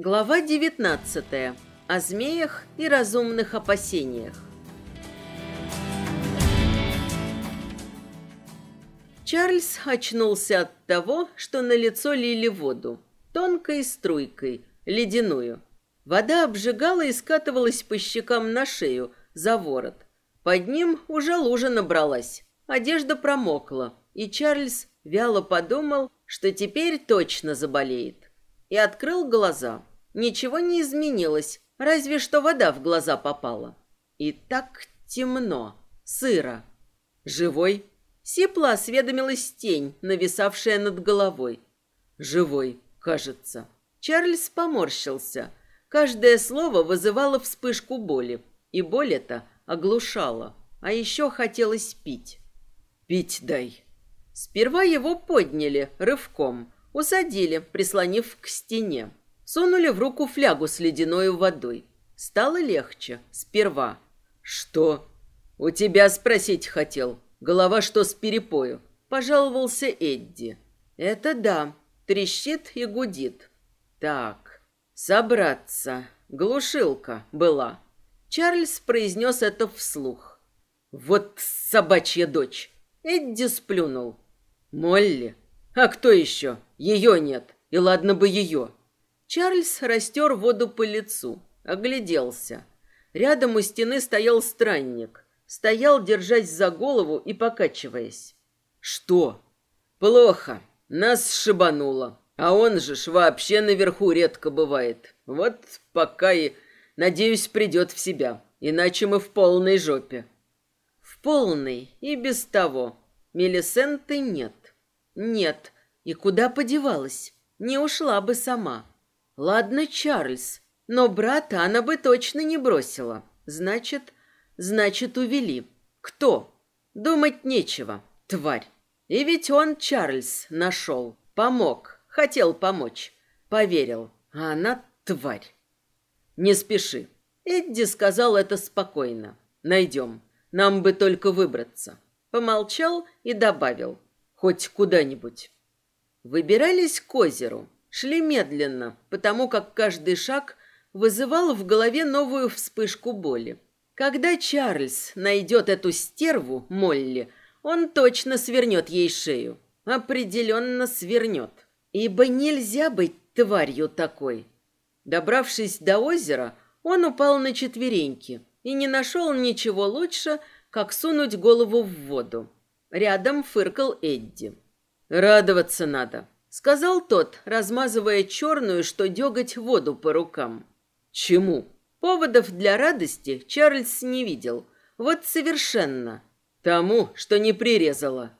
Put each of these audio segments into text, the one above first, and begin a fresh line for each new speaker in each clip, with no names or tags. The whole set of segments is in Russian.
Глава 19. О змеях и разумных опасениях. Чарльз очнулся от того, что на лицо лили воду, тонкой струйкой, ледяную. Вода обжигала и скатывалась по щекам на шею, за ворот. Под ним уже лужа набралась, одежда промокла, и Чарльз вяло подумал, что теперь точно заболеет. И открыл глаза. Ничего не изменилось, разве что вода в глаза попала. И так темно, сыро. Живой? Сипло осведомилась тень, нависавшая над головой. Живой, кажется. Чарльз поморщился. Каждое слово вызывало вспышку боли. И боль эта оглушала. А еще хотелось пить. «Пить дай». Сперва его подняли рывком, усадили, прислонив к стене. Сунули в руку флягу с ледяной водой. Стало легче. Сперва. «Что?» «У тебя спросить хотел. Голова что с перепою?» Пожаловался Эдди. «Это да. Трещит и гудит. Так, собраться. Глушилка была». Чарльз произнес это вслух. «Вот собачья дочь!» Эдди сплюнул. «Молли? А кто еще? Ее нет. И ладно бы ее. Чарльз растер воду по лицу, огляделся. Рядом у стены стоял странник. Стоял, держась за голову и покачиваясь. «Что?» «Плохо. Нас шибануло. А он же ж вообще наверху редко бывает. Вот пока и, надеюсь, придет в себя. Иначе мы в полной жопе». «В полной и без того. Мелисенты нет». «Нет. И куда подевалась? Не ушла бы сама». Ладно, Чарльз, но брата она бы точно не бросила. Значит, значит, увели. Кто? Думать нечего, тварь. И ведь он, Чарльз, нашел, помог, хотел помочь, поверил, а она тварь. Не спеши. Эдди сказал это спокойно. Найдем. Нам бы только выбраться. Помолчал и добавил. Хоть куда-нибудь. Выбирались к озеру. Шли медленно, потому как каждый шаг вызывал в голове новую вспышку боли. Когда Чарльз найдет эту стерву, Молли, он точно свернет ей шею. Определенно свернет. Ибо нельзя быть тварью такой. Добравшись до озера, он упал на четвереньки и не нашел ничего лучше, как сунуть голову в воду. Рядом фыркал Эдди. «Радоваться надо», Сказал тот, размазывая черную, что деготь воду по рукам. Чему? Поводов для радости Чарльз не видел. Вот совершенно. Тому, что не прирезала.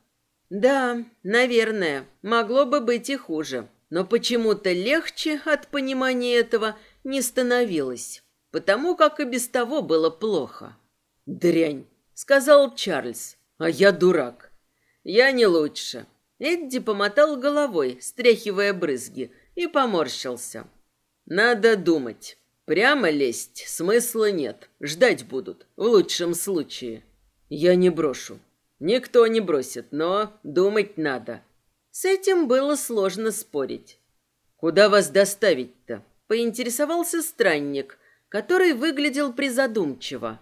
Да, наверное, могло бы быть и хуже. Но почему-то легче от понимания этого не становилось. Потому как и без того было плохо. «Дрянь», — сказал Чарльз. «А я дурак. Я не лучше. Эдди помотал головой, стряхивая брызги, и поморщился. «Надо думать. Прямо лезть смысла нет. Ждать будут, в лучшем случае. Я не брошу. Никто не бросит, но думать надо». С этим было сложно спорить. «Куда вас доставить-то?» — поинтересовался странник, который выглядел призадумчиво.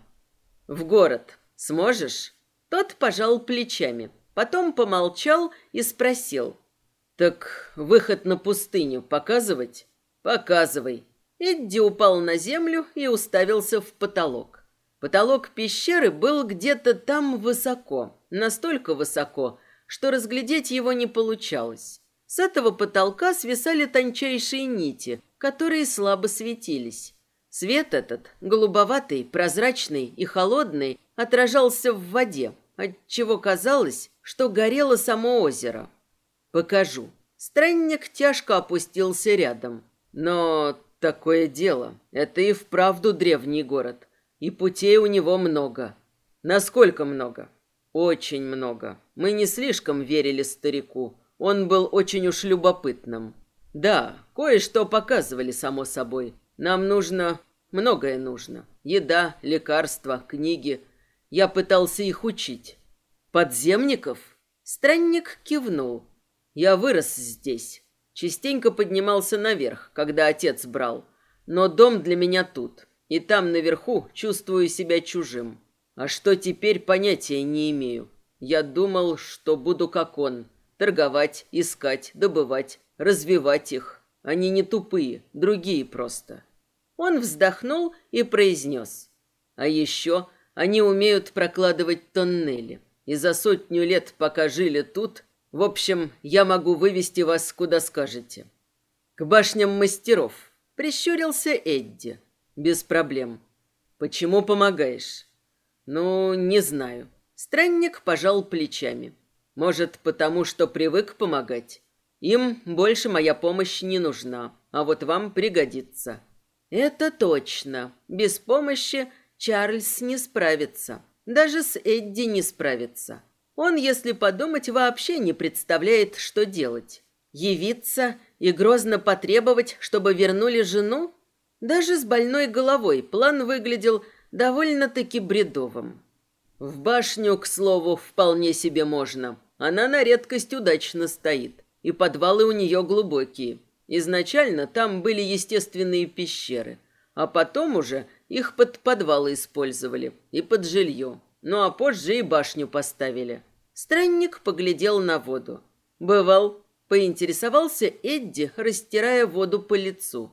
«В город. Сможешь?» Тот пожал плечами. Потом помолчал и спросил. «Так выход на пустыню показывать?» «Показывай». Эдди упал на землю и уставился в потолок. Потолок пещеры был где-то там высоко, настолько высоко, что разглядеть его не получалось. С этого потолка свисали тончайшие нити, которые слабо светились. Свет этот, голубоватый, прозрачный и холодный, отражался в воде, отчего казалось, что горело само озеро. Покажу. Странник тяжко опустился рядом. Но такое дело. Это и вправду древний город. И путей у него много. Насколько много? Очень много. Мы не слишком верили старику. Он был очень уж любопытным. Да, кое-что показывали, само собой. Нам нужно... Многое нужно. Еда, лекарства, книги. Я пытался их учить. Подземников? Странник кивнул. Я вырос здесь. Частенько поднимался наверх, когда отец брал. Но дом для меня тут. И там наверху чувствую себя чужим. А что теперь, понятия не имею. Я думал, что буду как он. Торговать, искать, добывать, развивать их. Они не тупые, другие просто. Он вздохнул и произнес. А еще они умеют прокладывать тоннели. И за сотню лет, пока жили тут, в общем, я могу вывести вас куда скажете. К башням мастеров. Прищурился Эдди. Без проблем. Почему помогаешь? Ну, не знаю. Странник пожал плечами. Может, потому что привык помогать? Им больше моя помощь не нужна, а вот вам пригодится. Это точно. Без помощи Чарльз не справится. Даже с Эдди не справится. Он, если подумать, вообще не представляет, что делать. Явиться и грозно потребовать, чтобы вернули жену? Даже с больной головой план выглядел довольно-таки бредовым. В башню, к слову, вполне себе можно. Она на редкость удачно стоит, и подвалы у нее глубокие. Изначально там были естественные пещеры, а потом уже их под подвалы использовали и под жилье. Ну а позже и башню поставили. Странник поглядел на воду. Бывал, поинтересовался Эдди, растирая воду по лицу.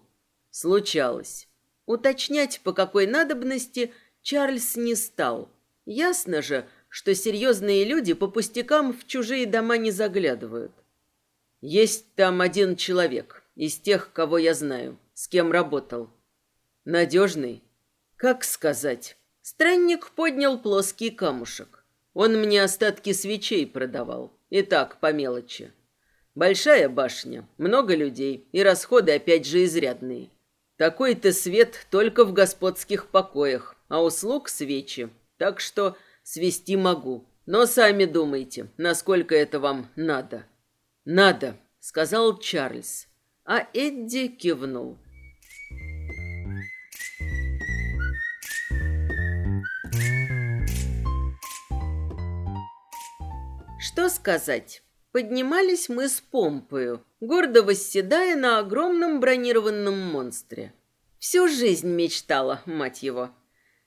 Случалось. Уточнять, по какой надобности, Чарльз не стал. Ясно же, что серьезные люди по пустякам в чужие дома не заглядывают. Есть там один человек из тех, кого я знаю, с кем работал. Надежный? Как сказать? Странник поднял плоский камушек. Он мне остатки свечей продавал. И так, по мелочи. Большая башня, много людей, и расходы опять же изрядные. Такой-то свет только в господских покоях, а услуг свечи. Так что свести могу. Но сами думайте, насколько это вам надо. Надо, сказал Чарльз. А Эдди кивнул. Что сказать? Поднимались мы с помпою, гордо восседая на огромном бронированном монстре. Всю жизнь мечтала, мать его.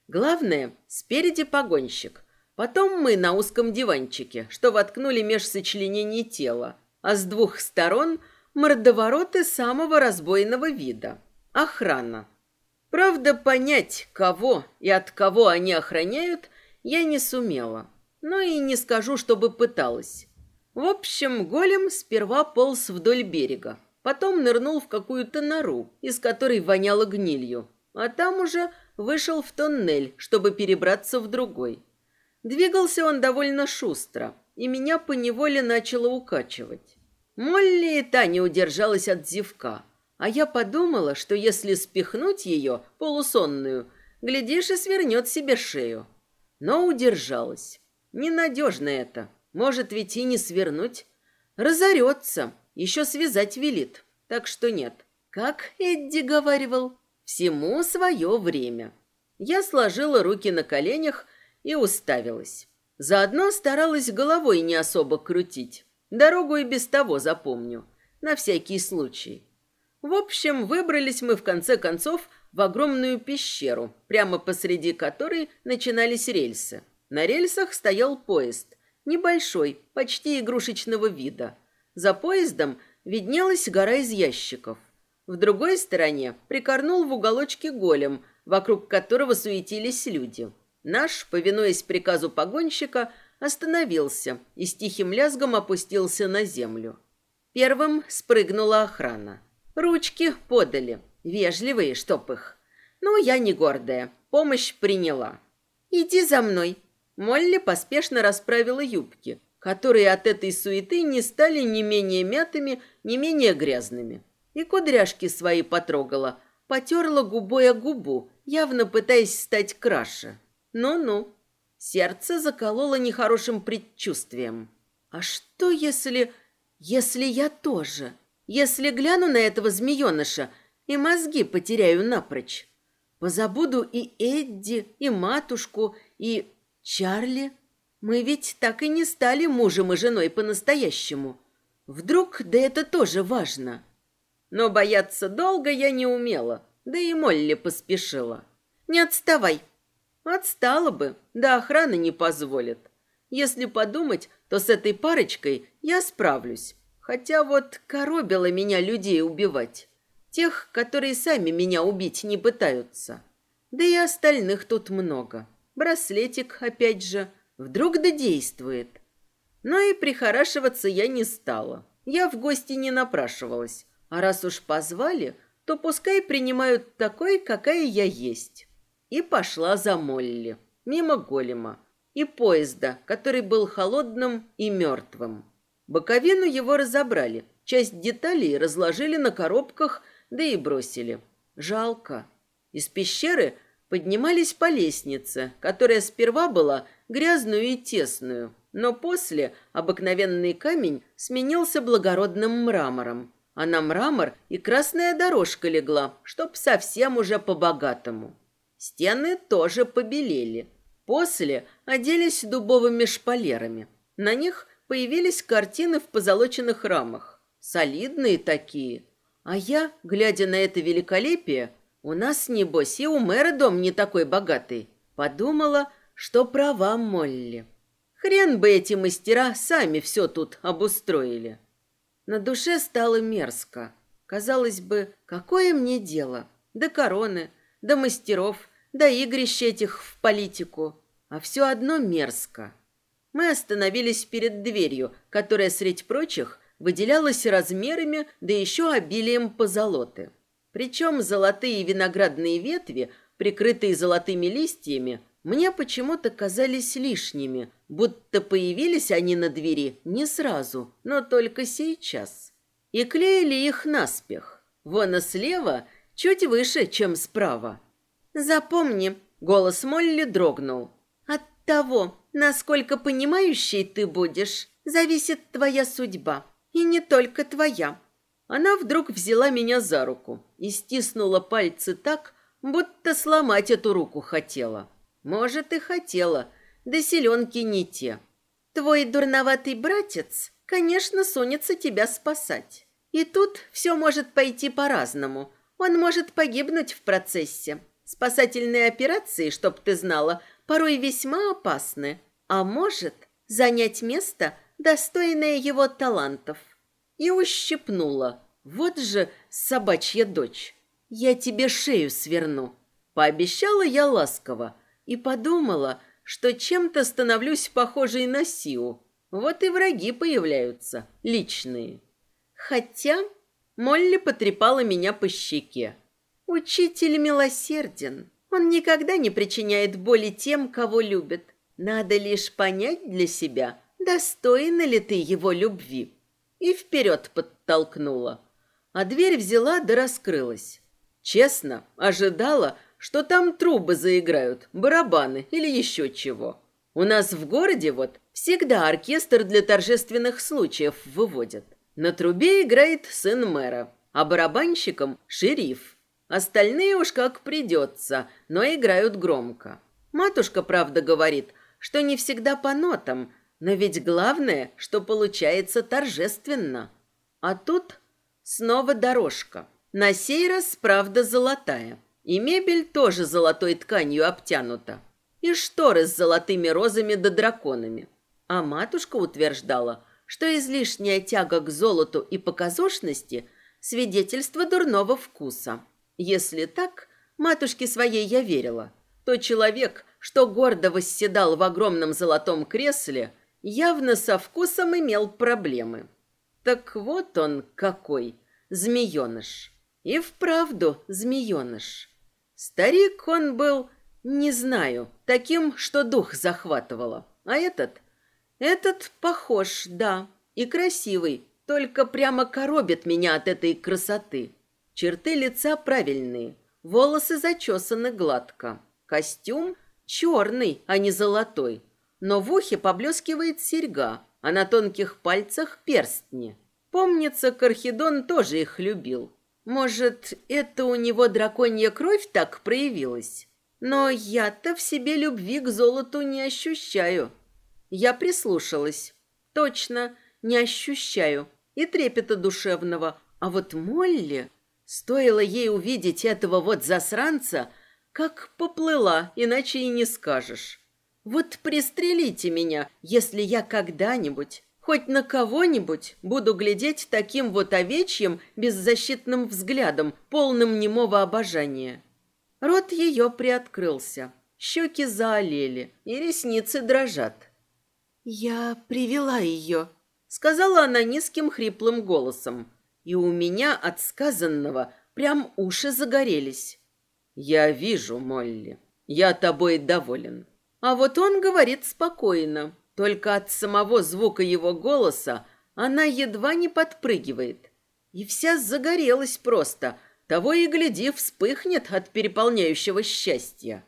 Главное, спереди погонщик. Потом мы на узком диванчике, что воткнули меж сочленений тела, а с двух сторон мордовороты самого разбойного вида. Охрана. Правда, понять, кого и от кого они охраняют, я не сумела но и не скажу, чтобы пыталась. В общем, голем сперва полз вдоль берега, потом нырнул в какую-то нору, из которой воняло гнилью, а там уже вышел в тоннель, чтобы перебраться в другой. Двигался он довольно шустро, и меня поневоле начало укачивать. Молли и та не удержалась от зевка, а я подумала, что если спихнуть ее, полусонную, глядишь и свернет себе шею. Но удержалась. Ненадежно это. Может ведь и не свернуть. Разорется. Еще связать велит. Так что нет. Как Эдди говаривал, всему свое время. Я сложила руки на коленях и уставилась. Заодно старалась головой не особо крутить. Дорогу и без того запомню. На всякий случай. В общем, выбрались мы в конце концов в огромную пещеру, прямо посреди которой начинались рельсы. На рельсах стоял поезд, небольшой, почти игрушечного вида. За поездом виднелась гора из ящиков. В другой стороне прикорнул в уголочке голем, вокруг которого суетились люди. Наш, повинуясь приказу погонщика, остановился и с тихим лязгом опустился на землю. Первым спрыгнула охрана. Ручки подали, вежливые, чтоб их. Ну, я не гордая, помощь приняла. «Иди за мной», Молли поспешно расправила юбки, которые от этой суеты не стали ни менее мятыми, ни менее грязными. И кудряшки свои потрогала, потерла губой о губу, явно пытаясь стать краше. Ну-ну. Сердце закололо нехорошим предчувствием. А что если... если я тоже? Если гляну на этого змееныша и мозги потеряю напрочь? Позабуду и Эдди, и матушку, и Чарли, мы ведь так и не стали мужем и женой по-настоящему. Вдруг, да это тоже важно. Но бояться долго я не умела, да и Молли поспешила. «Не отставай!» Отстала бы, да охрана не позволит. Если подумать, то с этой парочкой я справлюсь. Хотя вот коробило меня людей убивать. Тех, которые сами меня убить не пытаются. Да и остальных тут много. Браслетик, опять же, вдруг да действует. Но и прихорашиваться я не стала. Я в гости не напрашивалась. А раз уж позвали, то пускай принимают такой, какая я есть. И пошла за Молли, мимо голема и поезда, который был холодным и мертвым. Боковину его разобрали, часть деталей разложили на коробках, да и бросили. Жалко. Из пещеры поднимались по лестнице, которая сперва была грязную и тесную, но после обыкновенный камень сменился благородным мрамором, а на мрамор и красная дорожка легла, чтоб совсем уже по-богатому. Стены тоже побелели. После оделись дубовыми шпалерами. На них появились картины в позолоченных рамах. Солидные такие. А я, глядя на это великолепие, у нас, небось, и у мэра дом не такой богатый, подумала, что права Молли. Хрен бы эти мастера сами все тут обустроили. На душе стало мерзко. Казалось бы, какое мне дело? До короны, до мастеров, до игрищ этих в политику. А все одно мерзко. Мы остановились перед дверью, которая, среди прочих, выделялась размерами, да еще обилием позолоты. Причем золотые виноградные ветви, прикрытые золотыми листьями, мне почему-то казались лишними, будто появились они на двери не сразу, но только сейчас. И клеили их наспех. Вон и слева чуть выше, чем справа. «Запомни», — голос Молли дрогнул. «От того, Насколько понимающей ты будешь, зависит твоя судьба. И не только твоя. Она вдруг взяла меня за руку и стиснула пальцы так, будто сломать эту руку хотела. Может, и хотела, да селенки не те. Твой дурноватый братец, конечно, сунется тебя спасать. И тут все может пойти по-разному. Он может погибнуть в процессе. Спасательные операции, чтоб ты знала, порой весьма опасны а может занять место, достойное его талантов. И ущипнула. Вот же собачья дочь. Я тебе шею сверну. Пообещала я ласково и подумала, что чем-то становлюсь похожей на Сиу. Вот и враги появляются, личные. Хотя Молли потрепала меня по щеке. Учитель милосерден. Он никогда не причиняет боли тем, кого любит. Надо лишь понять для себя, достойна ли ты его любви. И вперед подтолкнула. А дверь взяла да раскрылась. Честно, ожидала, что там трубы заиграют, барабаны или еще чего. У нас в городе вот всегда оркестр для торжественных случаев выводят. На трубе играет сын мэра, а барабанщиком – шериф. Остальные уж как придется, но играют громко. Матушка, правда, говорит, что не всегда по нотам, но ведь главное, что получается торжественно. А тут снова дорожка. На сей раз, правда, золотая. И мебель тоже золотой тканью обтянута. И шторы с золотыми розами да драконами. А матушка утверждала, что излишняя тяга к золоту и показушности – свидетельство дурного вкуса. Если так, матушке своей я верила, то человек, что гордо восседал в огромном золотом кресле, явно со вкусом имел проблемы. Так вот он какой, змееныш. И вправду змееныш. Старик он был, не знаю, таким, что дух захватывало. А этот? Этот похож, да, и красивый, только прямо коробит меня от этой красоты. Черты лица правильные, волосы зачесаны гладко. Костюм Черный, а не золотой. Но в ухе поблескивает серьга, а на тонких пальцах перстни. Помнится, Кархидон тоже их любил. Может, это у него драконья кровь так проявилась? Но я-то в себе любви к золоту не ощущаю. Я прислушалась. Точно, не ощущаю. и трепета душевного. А вот Молли, стоило ей увидеть этого вот засранца, как поплыла, иначе и не скажешь. Вот пристрелите меня, если я когда-нибудь, хоть на кого-нибудь, буду глядеть таким вот овечьим, беззащитным взглядом, полным немого обожания. Рот ее приоткрылся, щеки заолели, и ресницы дрожат. «Я привела ее», — сказала она низким хриплым голосом, и у меня от сказанного прям уши загорелись. «Я вижу, Молли, я тобой доволен». А вот он говорит спокойно, только от самого звука его голоса она едва не подпрыгивает. И вся загорелась просто, того и гляди, вспыхнет от переполняющего счастья.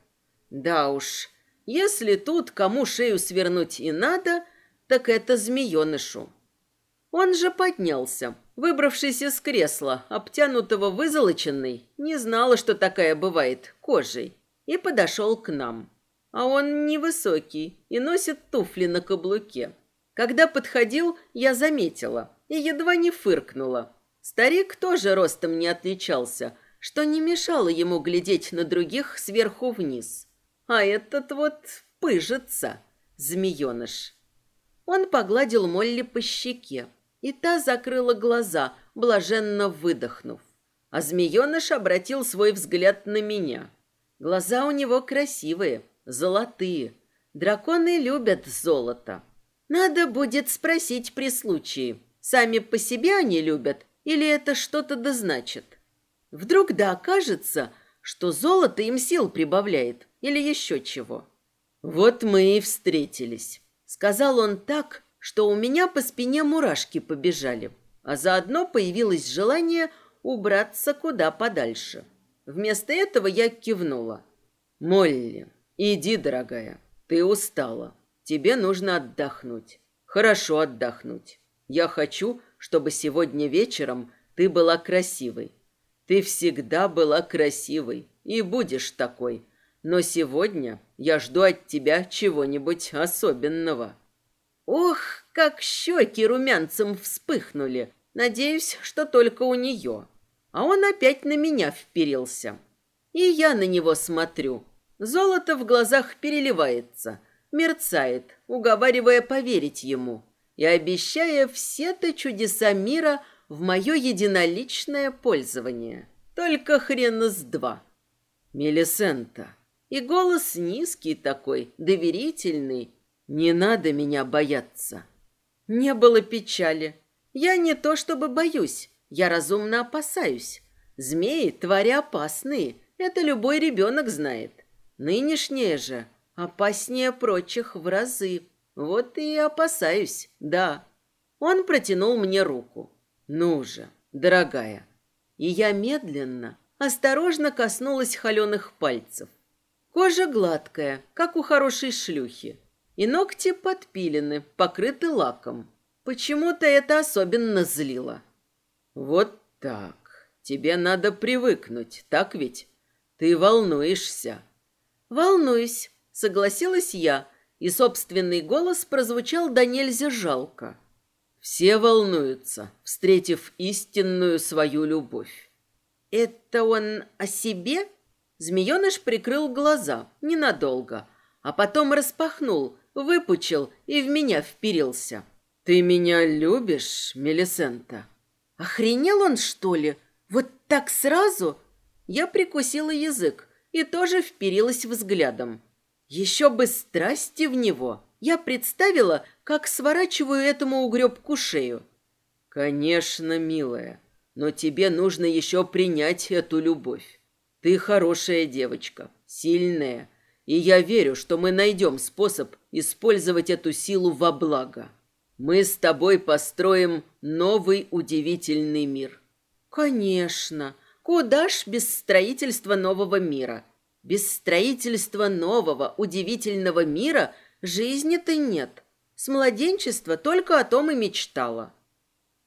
Да уж, если тут кому шею свернуть и надо, так это змеенышу. Он же поднялся, выбравшись из кресла, обтянутого вызолоченной, не знала, что такая бывает, кожей, и подошел к нам. А он невысокий и носит туфли на каблуке. Когда подходил, я заметила и едва не фыркнула. Старик тоже ростом не отличался, что не мешало ему глядеть на других сверху вниз. А этот вот пыжится, змееныш. Он погладил Молли по щеке, и та закрыла глаза, блаженно выдохнув. А змееныш обратил свой взгляд на меня. Глаза у него красивые, золотые. Драконы любят золото. Надо будет спросить при случае, сами по себе они любят или это что-то да значит? Вдруг да окажется, что золото им сил прибавляет или еще чего. Вот мы и встретились. Сказал он так, что у меня по спине мурашки побежали, а заодно появилось желание убраться куда подальше. Вместо этого я кивнула. «Молли, иди, дорогая, ты устала. Тебе нужно отдохнуть. Хорошо отдохнуть. Я хочу, чтобы сегодня вечером ты была красивой. Ты всегда была красивой и будешь такой. Но сегодня я жду от тебя чего-нибудь особенного. Ох, как щеки румянцем вспыхнули. Надеюсь, что только у нее. А он опять на меня вперился. И я на него смотрю. Золото в глазах переливается, мерцает, уговаривая поверить ему и обещая все-то чудеса мира в мое единоличное пользование. Только хрена с два. Мелисента. И голос низкий такой, доверительный. Не надо меня бояться. Не было печали. Я не то чтобы боюсь, я разумно опасаюсь. Змеи – твари опасные, это любой ребенок знает. Нынешние же опаснее прочих в разы. Вот и опасаюсь, да. Он протянул мне руку. Ну же, дорогая. И я медленно, осторожно коснулась холеных пальцев. Кожа гладкая, как у хорошей шлюхи. И ногти подпилены, покрыты лаком. Почему-то это особенно злило. Вот так. Тебе надо привыкнуть, так ведь? Ты волнуешься. Волнуюсь, согласилась я, и собственный голос прозвучал до нельзя жалко. Все волнуются, встретив истинную свою любовь. Это он о себе? Змееныш прикрыл глаза ненадолго, а потом распахнул, выпучил и в меня вперился. Ты меня любишь, Мелисента? Охренел он, что ли? Вот так сразу? Я прикусила язык и тоже вперилась взглядом. Еще бы страсти в него. Я представила, как сворачиваю этому угребку шею. Конечно, милая, но тебе нужно еще принять эту любовь. Ты хорошая девочка, сильная, и я верю, что мы найдем способ использовать эту силу во благо. Мы с тобой построим новый удивительный мир. Конечно, куда ж без строительства нового мира? Без строительства нового, удивительного мира жизни-то нет. С младенчества только о том и мечтала.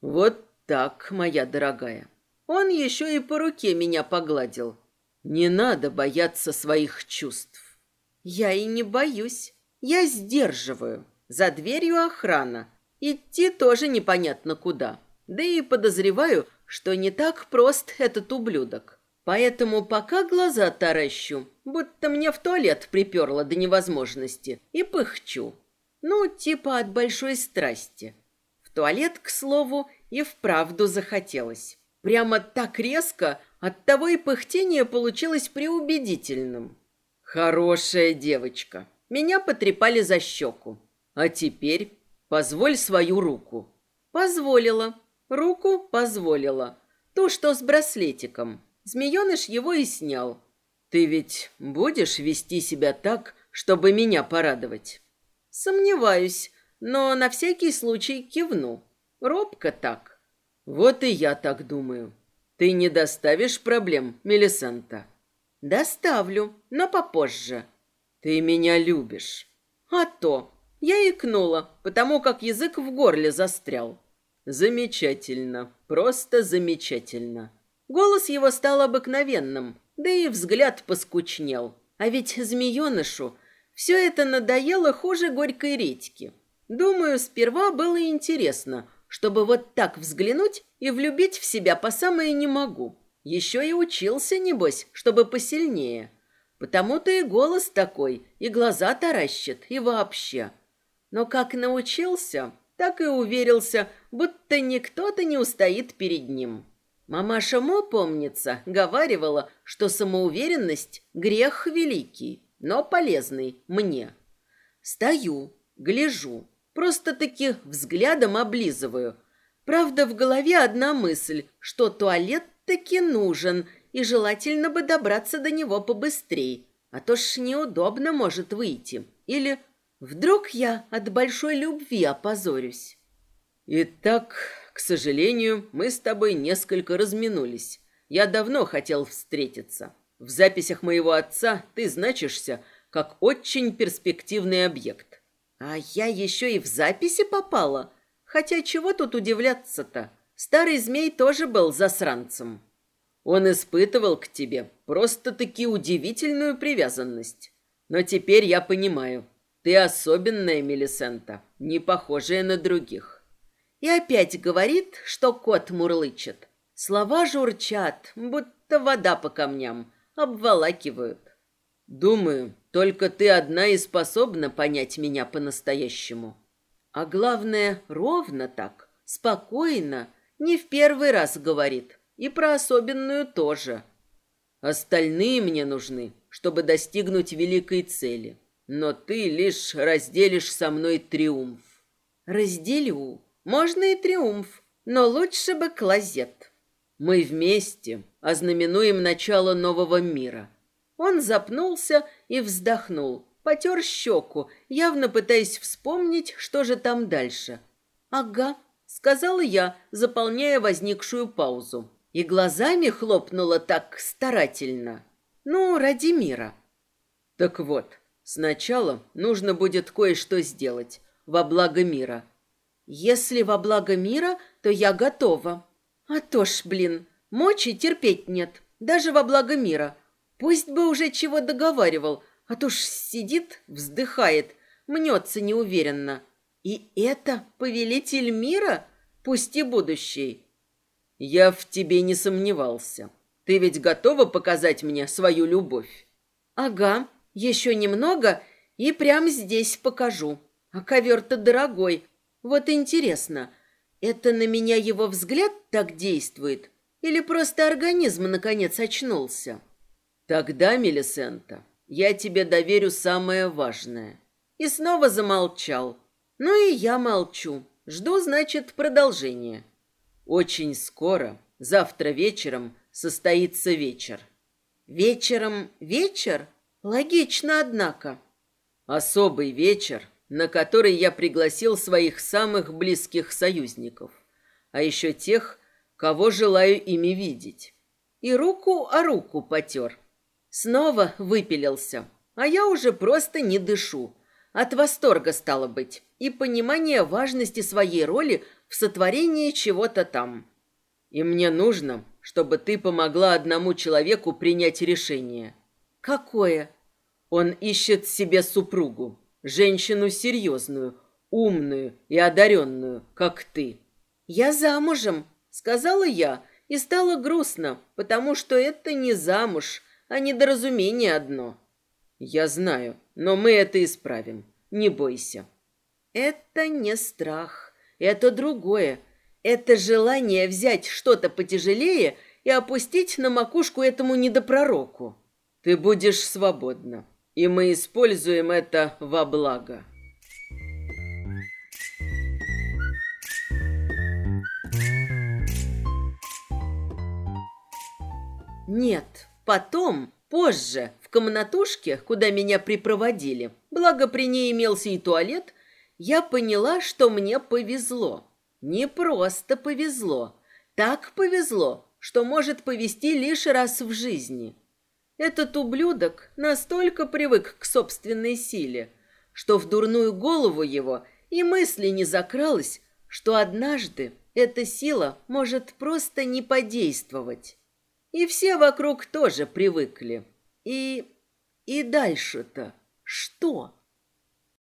Вот так, моя дорогая. Он еще и по руке меня погладил. Не надо бояться своих чувств. Я и не боюсь. Я сдерживаю. За дверью охрана. Идти тоже непонятно куда. Да и подозреваю, что не так прост этот ублюдок. Поэтому пока глаза таращу, будто мне в туалет приперло до невозможности, и пыхчу. Ну, типа от большой страсти. В туалет, к слову, и вправду захотелось. Прямо так резко, оттого и пыхтение получилось преубедительным. Хорошая девочка. Меня потрепали за щеку. А теперь позволь свою руку. Позволила. Руку позволила. То, что с браслетиком. Змееныш его и снял. Ты ведь будешь вести себя так, чтобы меня порадовать? Сомневаюсь, но на всякий случай кивну. Робко так. Вот и я так думаю. Ты не доставишь проблем, Мелисанта? Доставлю, но попозже. Ты меня любишь. А то. Я икнула, потому как язык в горле застрял. Замечательно, просто замечательно. Голос его стал обыкновенным, да и взгляд поскучнел. А ведь змеенышу все это надоело хуже горькой редьки. Думаю, сперва было интересно, чтобы вот так взглянуть и влюбить в себя по самое не могу. Еще и учился, небось, чтобы посильнее. Потому-то и голос такой, и глаза таращит, и вообще. Но как научился, так и уверился, будто никто-то не устоит перед ним. Мамаша Мо, помнится, говаривала, что самоуверенность – грех великий, но полезный мне. Стою, гляжу, просто-таки взглядом облизываю. Правда, в голове одна мысль, что туалет таки нужен, и желательно бы добраться до него побыстрей, а то ж неудобно может выйти. Или вдруг я от большой любви опозорюсь. Итак, к сожалению, мы с тобой несколько разминулись. Я давно хотел встретиться. В записях моего отца ты значишься как очень перспективный объект. А я еще и в записи попала. Хотя чего тут удивляться-то? Старый змей тоже был засранцем. Он испытывал к тебе просто-таки удивительную привязанность. Но теперь я понимаю, ты особенная, Мелисента, не похожая на других. И опять говорит, что кот мурлычет. Слова журчат, будто вода по камням, обволакивают. Думаю, только ты одна и способна понять меня по-настоящему. А главное, ровно так, спокойно, не в первый раз говорит. И про особенную тоже. Остальные мне нужны, чтобы достигнуть великой цели. Но ты лишь разделишь со мной триумф. Разделю. Можно и триумф, но лучше бы клозет. Мы вместе ознаменуем начало нового мира. Он запнулся и вздохнул, потер щеку, явно пытаясь вспомнить, что же там дальше. «Ага», — сказала я, заполняя возникшую паузу. И глазами хлопнула так старательно. «Ну, ради мира». «Так вот, сначала нужно будет кое-что сделать во благо мира». Если во благо мира, то я готова. А то ж, блин, мочи терпеть нет, даже во благо мира. Пусть бы уже чего договаривал, а то ж сидит, вздыхает, мнется неуверенно. И это повелитель мира, пусть и будущий. Я в тебе не сомневался. Ты ведь готова показать мне свою любовь? Ага, еще немного и прямо здесь покажу. А ковер-то дорогой, вот интересно, это на меня его взгляд так действует? Или просто организм наконец очнулся? Тогда, Мелисента, я тебе доверю самое важное. И снова замолчал. Ну и я молчу. Жду, значит, продолжение. Очень скоро, завтра вечером, состоится вечер. Вечером вечер? Логично, однако. Особый вечер на который я пригласил своих самых близких союзников, а еще тех, кого желаю ими видеть. И руку о руку потер. Снова выпилился, а я уже просто не дышу. От восторга стало быть и понимания важности своей роли в сотворении чего-то там. И мне нужно, чтобы ты помогла одному человеку принять решение. Какое? Он ищет себе супругу. Женщину серьезную, умную и одаренную, как ты. «Я замужем», — сказала я, и стало грустно, потому что это не замуж, а недоразумение одно. «Я знаю, но мы это исправим. Не бойся». Это не страх, это другое. Это желание взять что-то потяжелее и опустить на макушку этому недопророку. Ты будешь свободна, и мы используем это во благо. Нет, потом, позже, в комнатушке, куда меня припроводили, благо при ней имелся и туалет, я поняла, что мне повезло. Не просто повезло. Так повезло, что может повезти лишь раз в жизни. Этот ублюдок настолько привык к собственной силе, что в дурную голову его и мысли не закралось, что однажды эта сила может просто не подействовать. И все вокруг тоже привыкли. И... и дальше-то что?